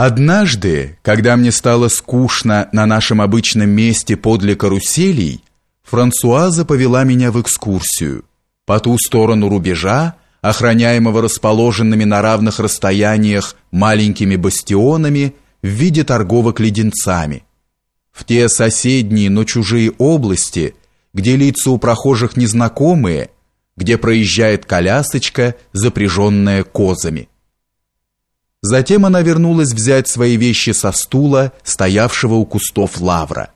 Однажды, когда мне стало скучно на нашем обычном месте подле каруселей, Франсуаза повела меня в экскурсию по ту сторону рубежа, охраняемого расположенными на равных расстояниях маленькими бастионами в виде торговок леденцами, в те соседние, но чужие области, где лица у прохожих незнакомые, где проезжает колясочка, запряженная козами. Затем она вернулась взять свои вещи со стула, стоявшего у кустов лавра.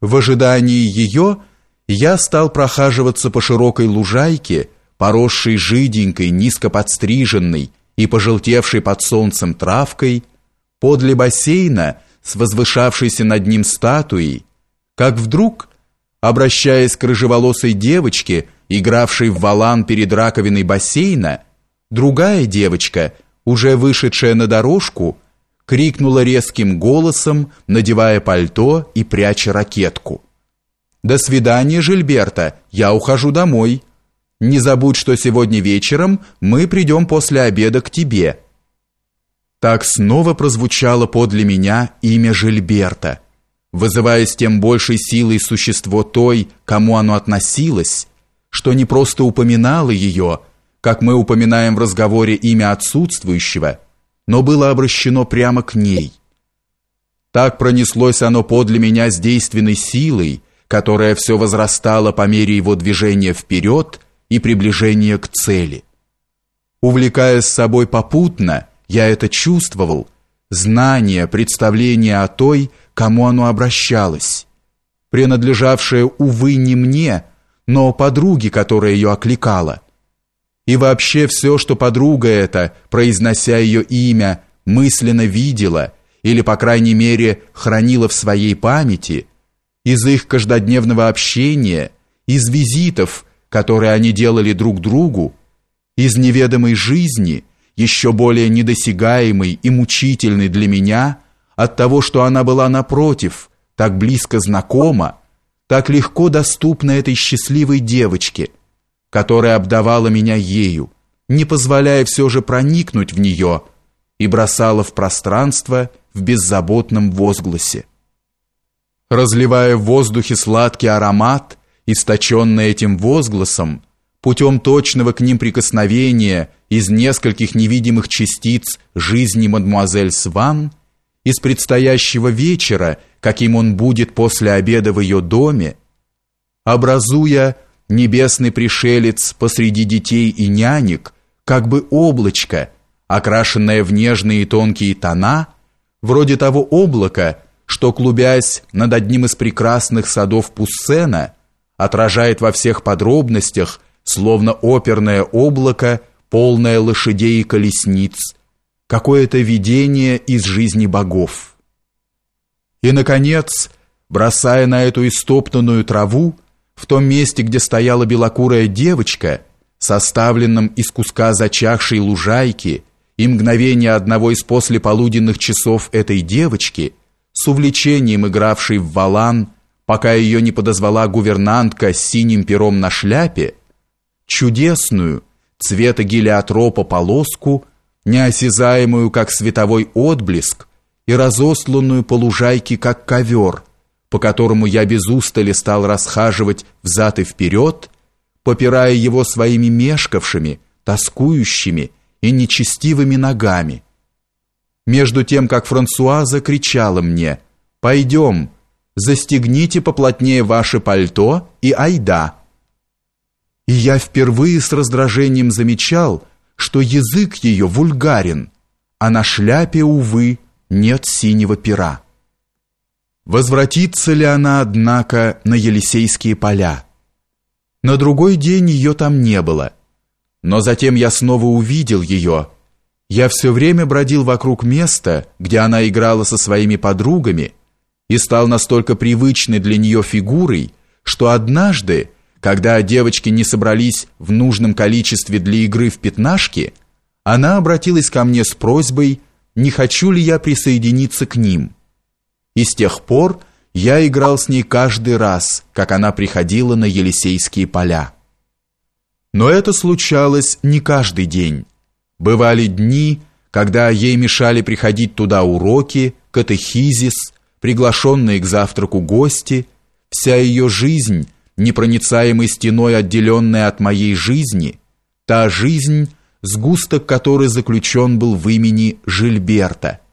В ожидании ее я стал прохаживаться по широкой лужайке, поросшей жиденькой, низко подстриженной и пожелтевшей под солнцем травкой, подле бассейна с возвышавшейся над ним статуей, как вдруг, обращаясь к рыжеволосой девочке, игравшей в валан перед раковиной бассейна, другая девочка – уже вышедшая на дорожку, крикнула резким голосом, надевая пальто и пряча ракетку. «До свидания, Жильберта, я ухожу домой. Не забудь, что сегодня вечером мы придем после обеда к тебе». Так снова прозвучало подле меня имя Жильберта, вызывая с тем большей силой существо той, кому оно относилось, что не просто упоминало ее, как мы упоминаем в разговоре имя отсутствующего, но было обращено прямо к ней. Так пронеслось оно подле меня с действенной силой, которая все возрастала по мере его движения вперед и приближения к цели. Увлекая с собой попутно, я это чувствовал, знание, представление о той, кому оно обращалось, принадлежавшее, увы, не мне, но подруге, которая ее окликала – и вообще все, что подруга эта, произнося ее имя, мысленно видела или, по крайней мере, хранила в своей памяти, из их каждодневного общения, из визитов, которые они делали друг другу, из неведомой жизни, еще более недосягаемой и мучительной для меня, от того, что она была напротив, так близко знакома, так легко доступна этой счастливой девочке – которая обдавала меня ею, не позволяя все же проникнуть в нее, и бросала в пространство в беззаботном возгласе. Разливая в воздухе сладкий аромат, источенный этим возгласом, путем точного к ним прикосновения из нескольких невидимых частиц жизни мадемуазель Сван, из предстоящего вечера, каким он будет после обеда в ее доме, образуя небесный пришелец посреди детей и нянек, как бы облачко, окрашенное в нежные и тонкие тона, вроде того облака, что, клубясь над одним из прекрасных садов Пуссена, отражает во всех подробностях, словно оперное облако, полное лошадей и колесниц, какое-то видение из жизни богов. И, наконец, бросая на эту истоптанную траву, в том месте, где стояла белокурая девочка, составленном из куска зачахшей лужайки, и мгновение одного из послеполуденных часов этой девочки, с увлечением игравшей в валан, пока ее не подозвала гувернантка с синим пером на шляпе, чудесную, цвета гелиотропа полоску, неосязаемую, как световой отблеск, и разосланную по лужайке, как ковер – по которому я без устали стал расхаживать взад и вперед, попирая его своими мешкавшими, тоскующими и нечестивыми ногами. Между тем, как Франсуаза кричала мне «Пойдем, застегните поплотнее ваше пальто и айда». И я впервые с раздражением замечал, что язык ее вульгарен, а на шляпе, увы, нет синего пера. Возвратится ли она, однако, на Елисейские поля? На другой день ее там не было. Но затем я снова увидел ее. Я все время бродил вокруг места, где она играла со своими подругами, и стал настолько привычной для нее фигурой, что однажды, когда девочки не собрались в нужном количестве для игры в пятнашки, она обратилась ко мне с просьбой, не хочу ли я присоединиться к ним и с тех пор я играл с ней каждый раз, как она приходила на Елисейские поля. Но это случалось не каждый день. Бывали дни, когда ей мешали приходить туда уроки, катехизис, приглашенные к завтраку гости, вся ее жизнь, непроницаемой стеной отделенная от моей жизни, та жизнь, сгусток которой заключен был в имени Жильберта –